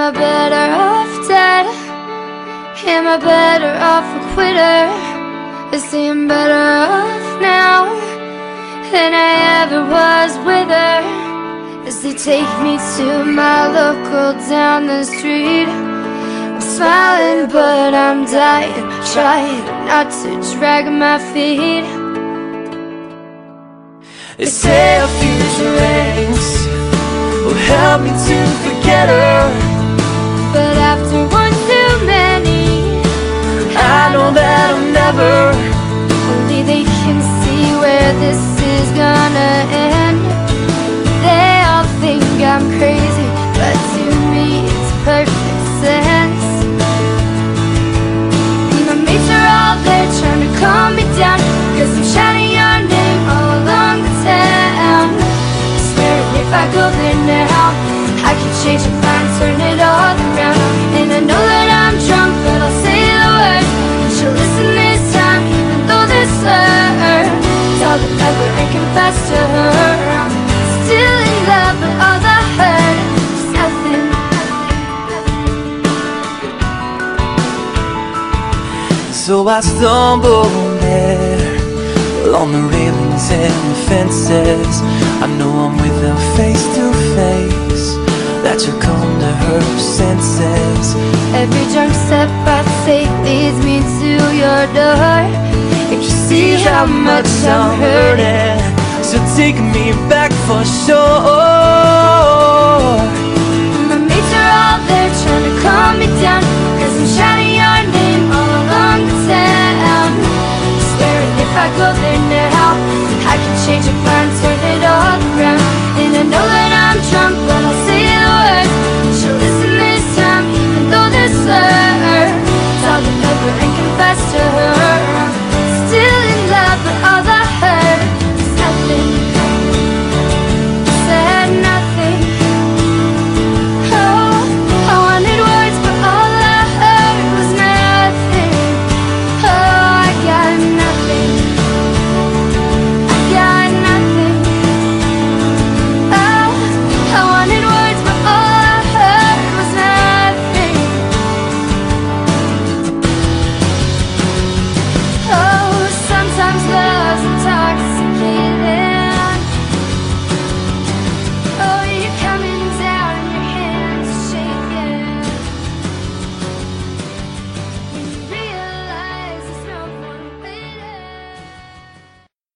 I better off dead? Am I better off a quitter? I say I'm better off now Than I ever was with her As they take me to my local down the street I'm smiling but I'm dying Trying not to drag my feet They say a future rings Will help me to forget her Turn it all around. And I know that I'm drunk but I'll say the words. She'll listen this time even though this hurts. Tell the and confess to her. Still in love but all I heard is nothing. So I stumble there Along the railings and the fences. I know I'm with her face to that you come to her senses. Every drunk step I take leads me to your door. If you see how much I'm hurting, so take me back for sure. My mates are all there trying to calm me down, cause I'm shouting your name all along the town. Swearing if I go there now, I can change it.